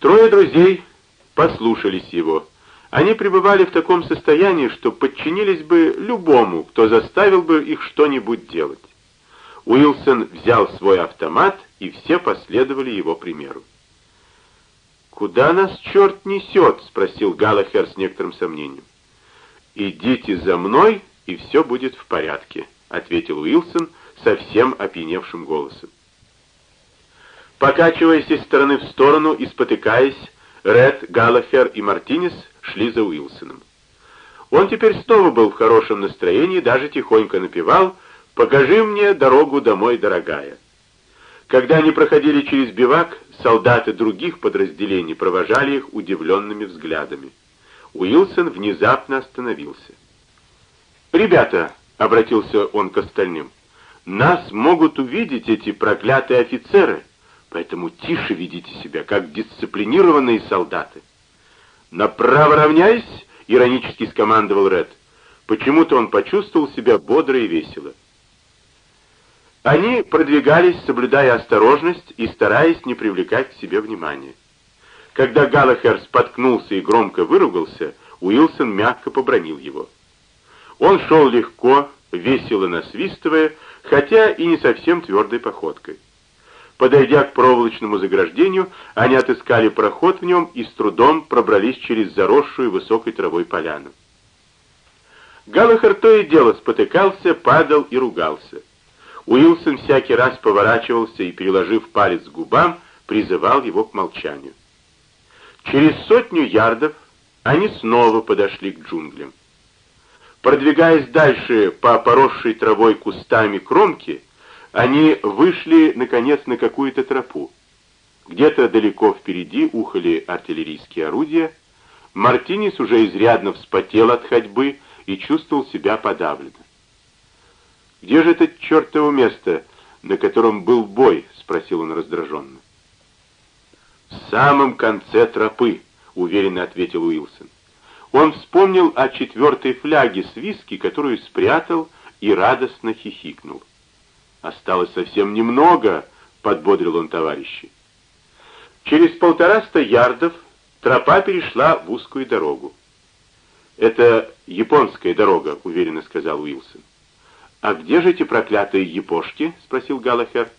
Трое друзей послушались его. Они пребывали в таком состоянии, что подчинились бы любому, кто заставил бы их что-нибудь делать. Уилсон взял свой автомат, и все последовали его примеру. «Куда нас черт несет?» — спросил Галлахер с некоторым сомнением. «Идите за мной, и все будет в порядке», — ответил Уилсон совсем опьяневшим голосом. Покачиваясь из стороны в сторону и спотыкаясь, Ред, Галлахер и Мартинес шли за Уилсоном. Он теперь снова был в хорошем настроении, даже тихонько напевал «Покажи мне дорогу домой, дорогая». Когда они проходили через бивак, солдаты других подразделений провожали их удивленными взглядами. Уилсон внезапно остановился. «Ребята», — обратился он к остальным, — «нас могут увидеть эти проклятые офицеры, поэтому тише ведите себя, как дисциплинированные солдаты». «Направо равняйсь!» — иронически скомандовал Ред. Почему-то он почувствовал себя бодро и весело. Они продвигались, соблюдая осторожность и стараясь не привлекать к себе внимания. Когда Галлахер споткнулся и громко выругался, Уилсон мягко побронил его. Он шел легко, весело насвистывая, хотя и не совсем твердой походкой. Подойдя к проволочному заграждению, они отыскали проход в нем и с трудом пробрались через заросшую высокой травой поляну. Галлахер то и дело спотыкался, падал и ругался. Уилсон всякий раз поворачивался и, переложив палец к губам, призывал его к молчанию. Через сотню ярдов они снова подошли к джунглям. Продвигаясь дальше по поросшей травой кустами кромки, они вышли, наконец, на какую-то тропу. Где-то далеко впереди ухали артиллерийские орудия. Мартинес уже изрядно вспотел от ходьбы и чувствовал себя подавленно. «Где же это чертово место, на котором был бой?» — спросил он раздраженно. «В самом конце тропы», — уверенно ответил Уилсон. Он вспомнил о четвертой фляге с виски, которую спрятал, и радостно хихикнул. «Осталось совсем немного», — подбодрил он товарищей. Через полтораста ярдов тропа перешла в узкую дорогу. «Это японская дорога», — уверенно сказал Уилсон. «А где же эти проклятые япошки?» — спросил Галлахер.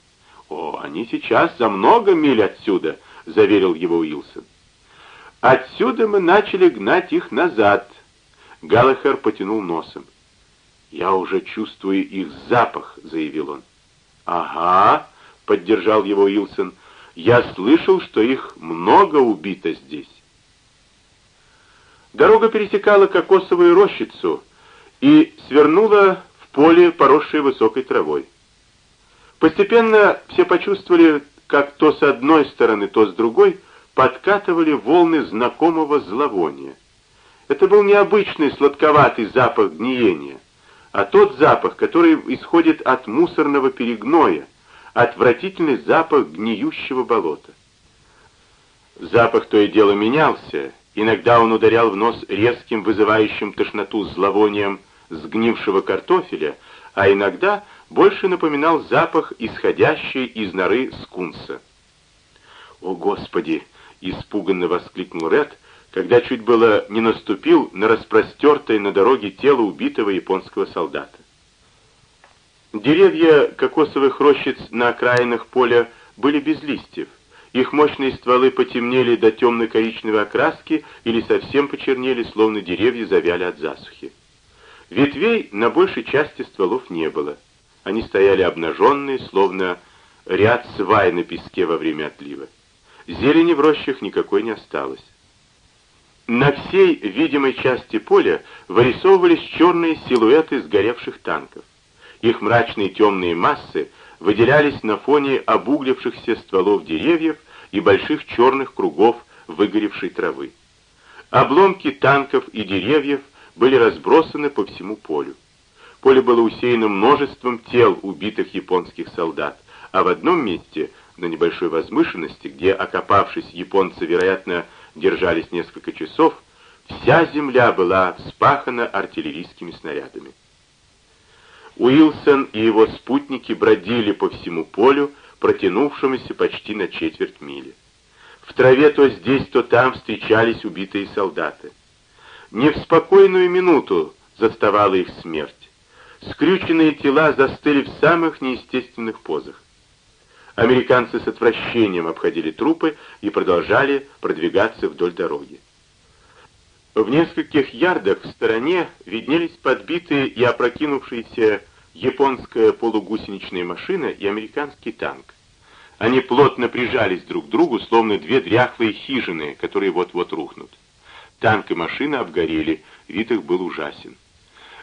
«О, они сейчас за много миль отсюда», — заверил его Уилсон. «Отсюда мы начали гнать их назад», — Галлахер потянул носом. «Я уже чувствую их запах», — заявил он. «Ага», — поддержал его Уилсон, — «я слышал, что их много убито здесь». Дорога пересекала кокосовую рощицу и свернула в поле, поросшее высокой травой. Постепенно все почувствовали, как то с одной стороны, то с другой подкатывали волны знакомого зловония. Это был необычный сладковатый запах гниения — а тот запах, который исходит от мусорного перегноя, отвратительный запах гниющего болота. Запах то и дело менялся, иногда он ударял в нос резким, вызывающим тошноту зловонием сгнившего картофеля, а иногда больше напоминал запах, исходящий из норы скунса. «О, Господи!» — испуганно воскликнул Ред, когда чуть было не наступил на распростертое на дороге тело убитого японского солдата. Деревья кокосовых рощиц на окраинах поля были без листьев. Их мощные стволы потемнели до темно-коричневой окраски или совсем почернели, словно деревья завяли от засухи. Ветвей на большей части стволов не было. Они стояли обнаженные, словно ряд свай на песке во время отлива. Зелени в рощах никакой не осталось. На всей видимой части поля вырисовывались черные силуэты сгоревших танков. Их мрачные темные массы выделялись на фоне обуглившихся стволов деревьев и больших черных кругов выгоревшей травы. Обломки танков и деревьев были разбросаны по всему полю. Поле было усеяно множеством тел убитых японских солдат, а в одном месте, на небольшой возвышенности, где, окопавшись, японцы, вероятно, держались несколько часов, вся земля была вспахана артиллерийскими снарядами. Уилсон и его спутники бродили по всему полю, протянувшемуся почти на четверть мили. В траве то здесь, то там встречались убитые солдаты. Не в спокойную минуту заставала их смерть. Скрюченные тела застыли в самых неестественных позах. Американцы с отвращением обходили трупы и продолжали продвигаться вдоль дороги. В нескольких ярдах в стороне виднелись подбитые и опрокинувшиеся японская полугусеничная машина и американский танк. Они плотно прижались друг к другу, словно две дряхлые хижины, которые вот-вот рухнут. Танк и машина обгорели, вид их был ужасен.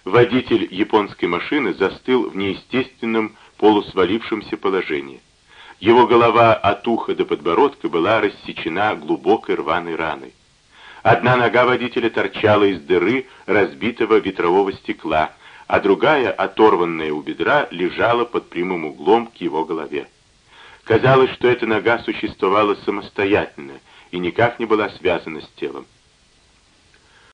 Водитель японской машины застыл в неестественном полусвалившемся положении. Его голова от уха до подбородка была рассечена глубокой рваной раной. Одна нога водителя торчала из дыры разбитого ветрового стекла, а другая, оторванная у бедра, лежала под прямым углом к его голове. Казалось, что эта нога существовала самостоятельно и никак не была связана с телом.